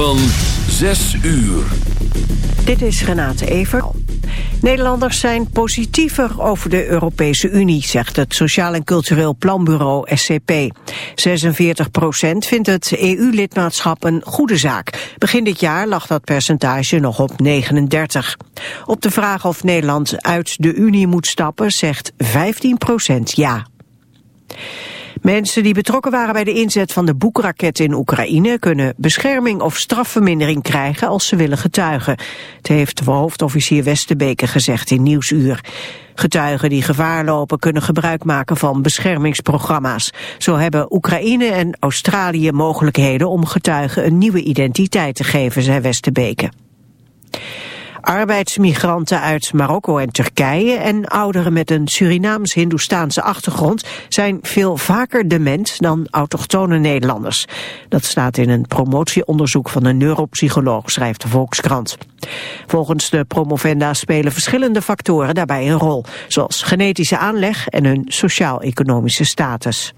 van 6 uur. Dit is Renate Ever. Nederlanders zijn positiever over de Europese Unie, zegt het Sociaal en Cultureel Planbureau SCP. 46 procent vindt het EU-lidmaatschap een goede zaak. Begin dit jaar lag dat percentage nog op 39. Op de vraag of Nederland uit de Unie moet stappen, zegt 15 procent ja. Mensen die betrokken waren bij de inzet van de boekraket in Oekraïne kunnen bescherming of strafvermindering krijgen als ze willen getuigen. Het heeft hoofdofficier Westenbeke gezegd in Nieuwsuur. Getuigen die gevaar lopen kunnen gebruik maken van beschermingsprogramma's. Zo hebben Oekraïne en Australië mogelijkheden om getuigen een nieuwe identiteit te geven, zei Westenbeke. Arbeidsmigranten uit Marokko en Turkije en ouderen met een Surinaams-Hindoestaanse achtergrond zijn veel vaker dement dan autochtone Nederlanders. Dat staat in een promotieonderzoek van een neuropsycholoog, schrijft de Volkskrant. Volgens de promovenda spelen verschillende factoren daarbij een rol, zoals genetische aanleg en hun sociaal-economische status.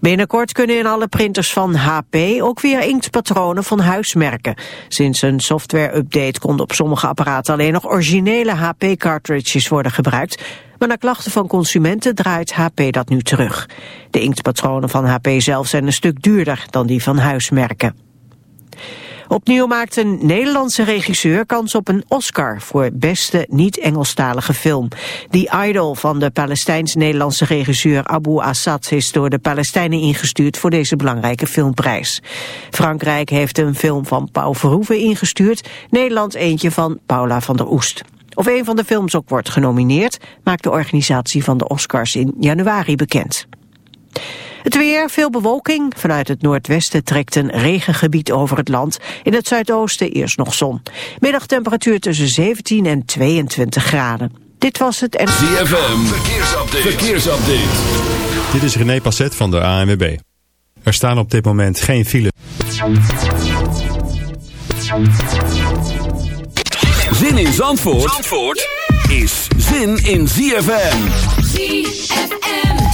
Binnenkort kunnen in alle printers van HP ook weer inktpatronen van huismerken. Sinds een software-update konden op sommige apparaten alleen nog originele HP-cartridges worden gebruikt. Maar na klachten van consumenten draait HP dat nu terug. De inktpatronen van HP zelf zijn een stuk duurder dan die van huismerken. Opnieuw maakt een Nederlandse regisseur kans op een Oscar voor beste niet-Engelstalige film. The Idol van de Palestijns-Nederlandse regisseur Abu Assad is door de Palestijnen ingestuurd voor deze belangrijke filmprijs. Frankrijk heeft een film van Paul Verhoeven ingestuurd, Nederland eentje van Paula van der Oest. Of een van de films ook wordt genomineerd, maakt de organisatie van de Oscars in januari bekend. Het weer, veel bewolking. Vanuit het noordwesten trekt een regengebied over het land. In het zuidoosten eerst nog zon. Middagtemperatuur tussen 17 en 22 graden. Dit was het en... ZFM, verkeersupdate. verkeersupdate. Dit is René Passet van de ANWB. Er staan op dit moment geen file. Zin in Zandvoort, Zandvoort is zin in ZFM. ZFM.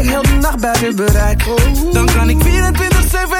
ik heel de nacht buiten bereik. Dan kan ik 24-7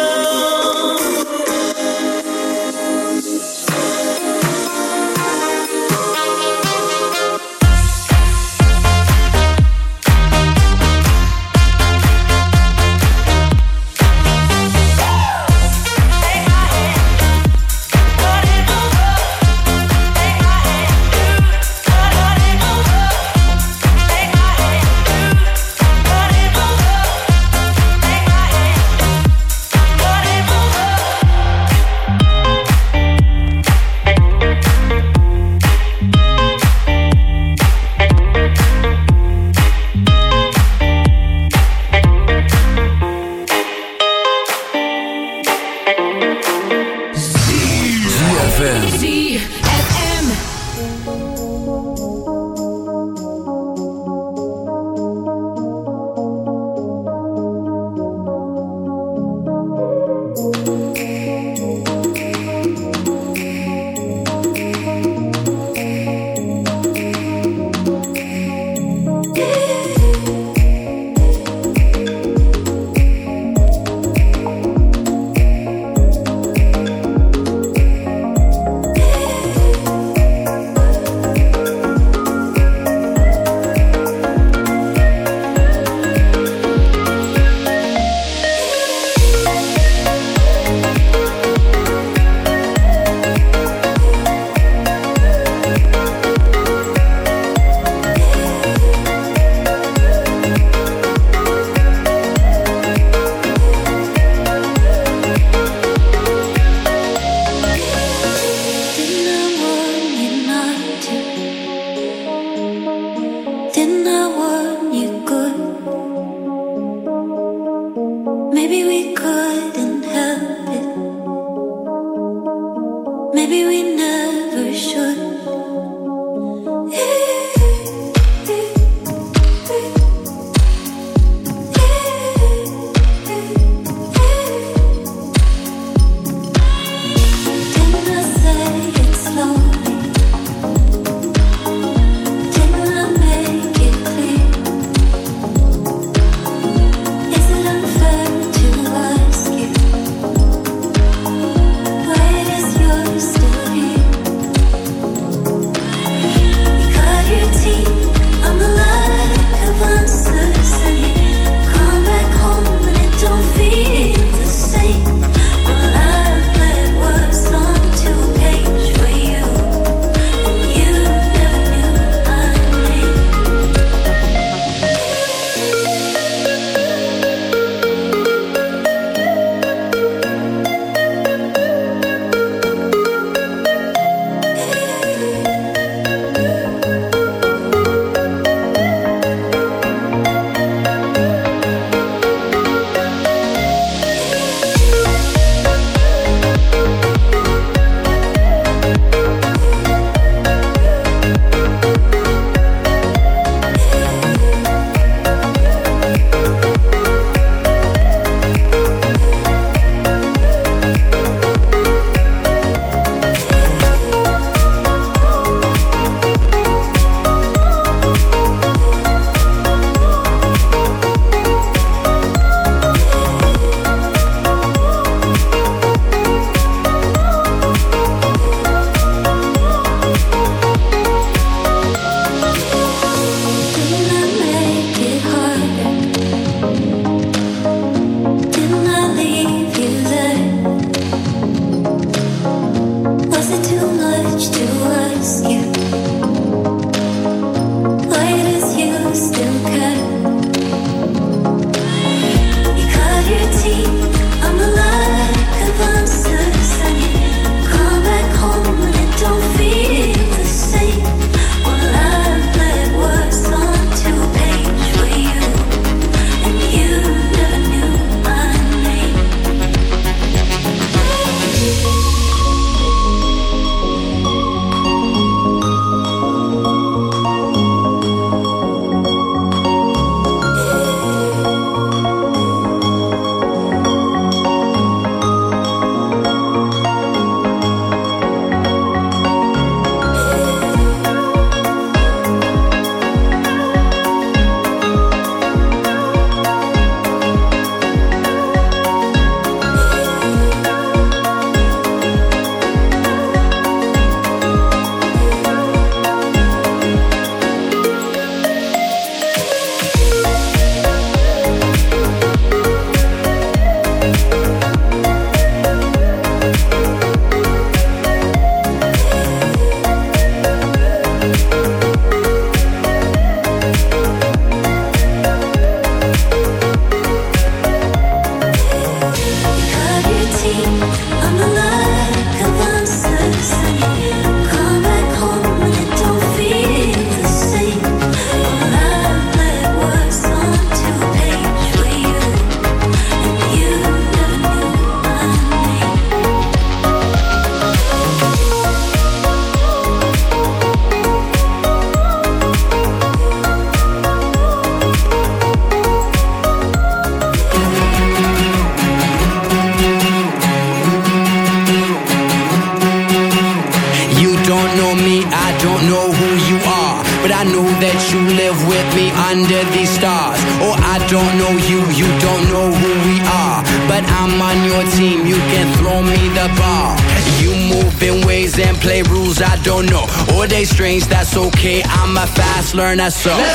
So.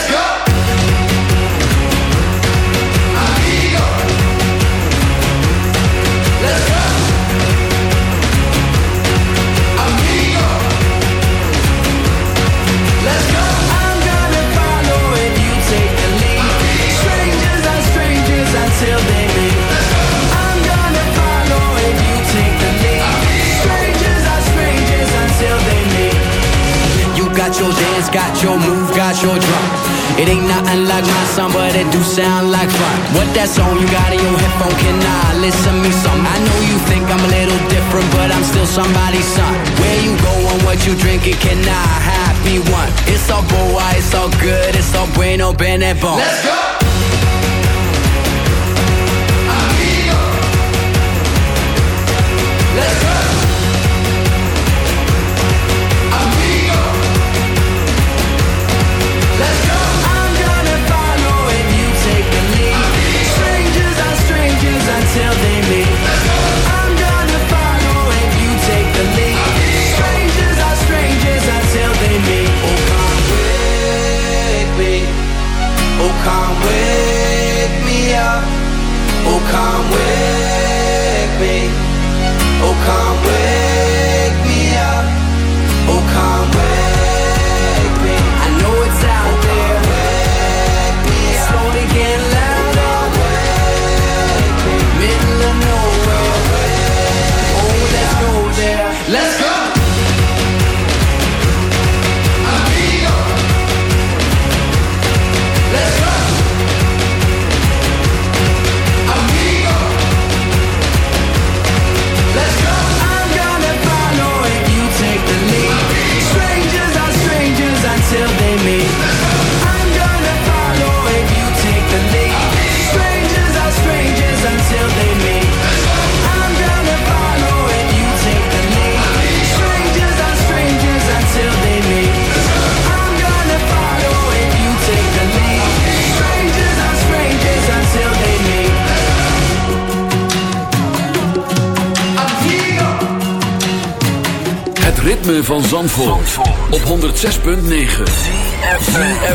op 106.9.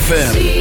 FM.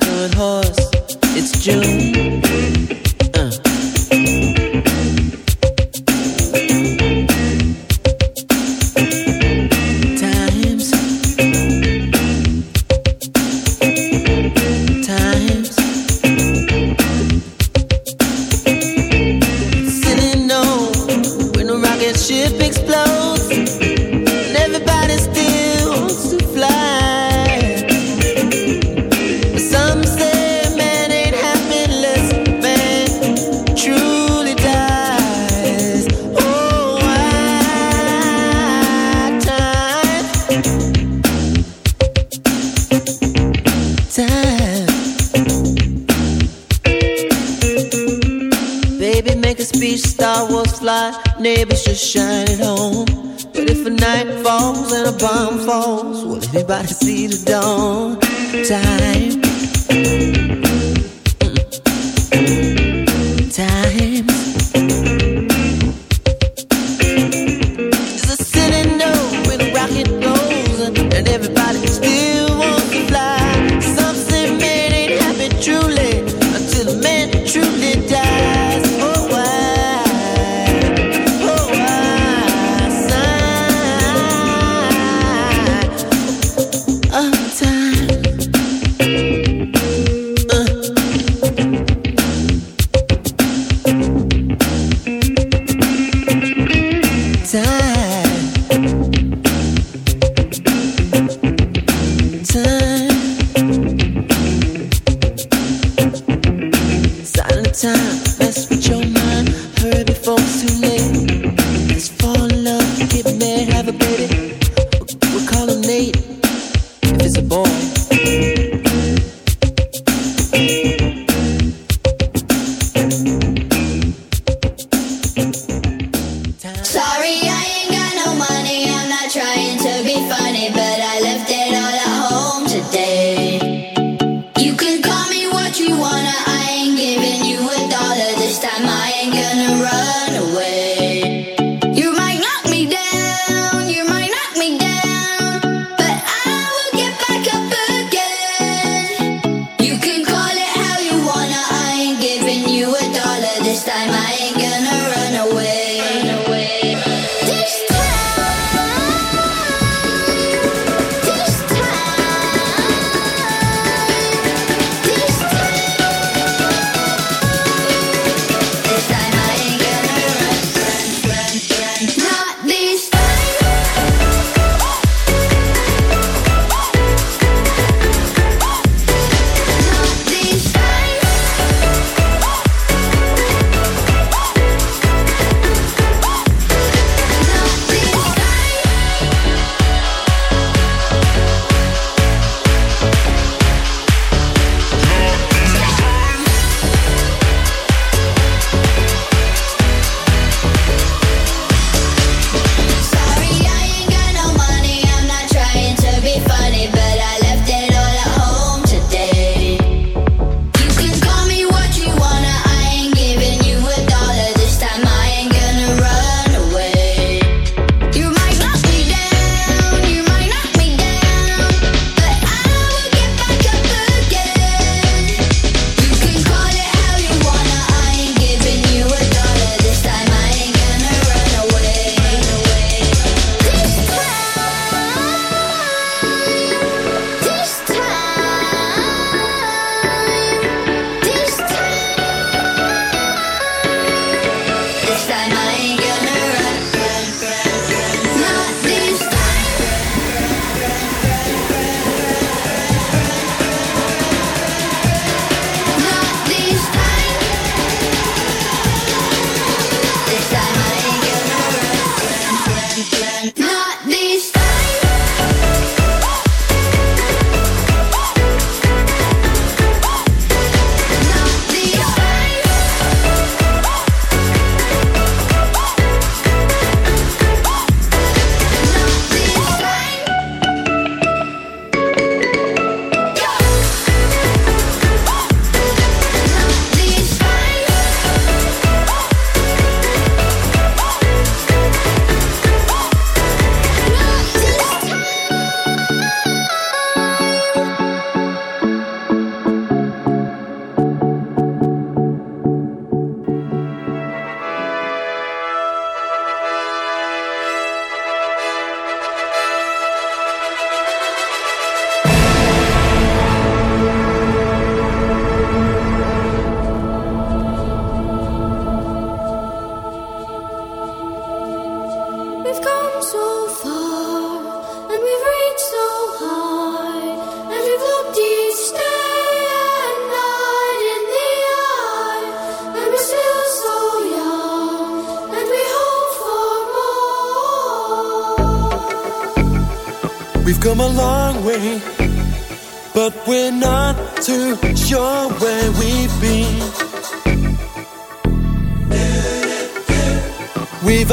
fly, neighbors just shine at home. But if a night falls and a bomb falls, will anybody see the dawn? Time.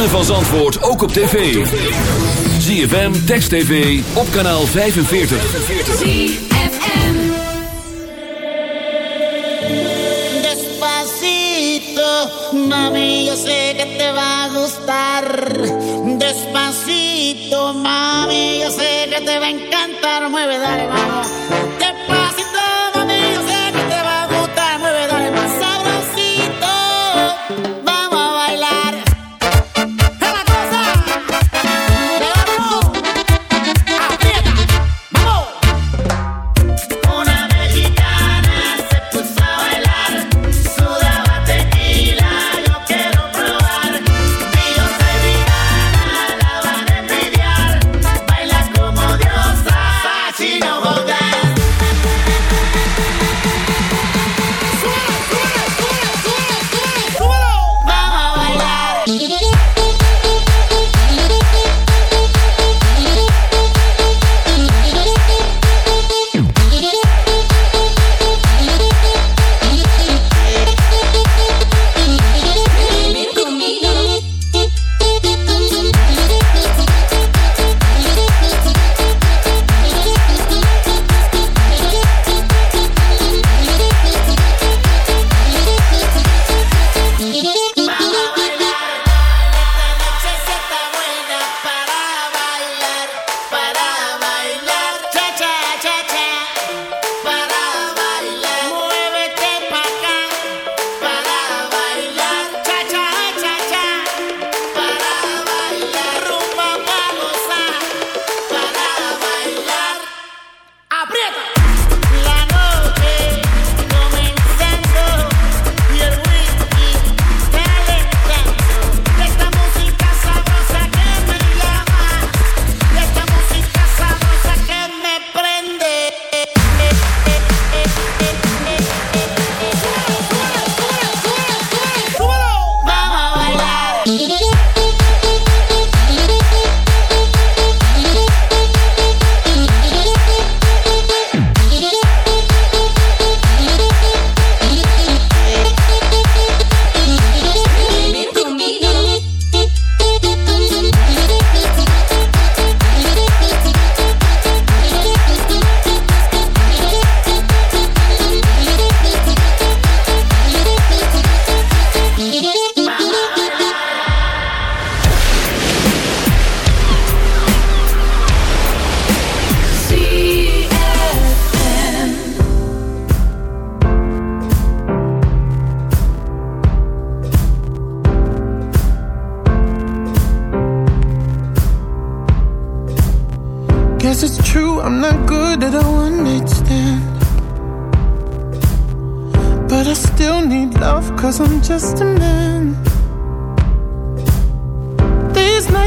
ritme van Zandvoort ook op tv. ZFM, Text TV, op kanaal 45. ZFM Despacito, mami, yo sé que te va a gustar. Despacito, mami, yo sé que te va a encantar. Mueve, dale, vamos.